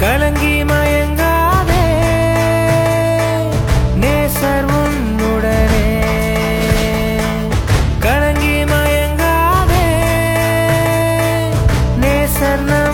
கலங்கி மயங்காதே. நேசர் உன்னுடனே. கலங்கி மயங்காதே. நேசர் நான்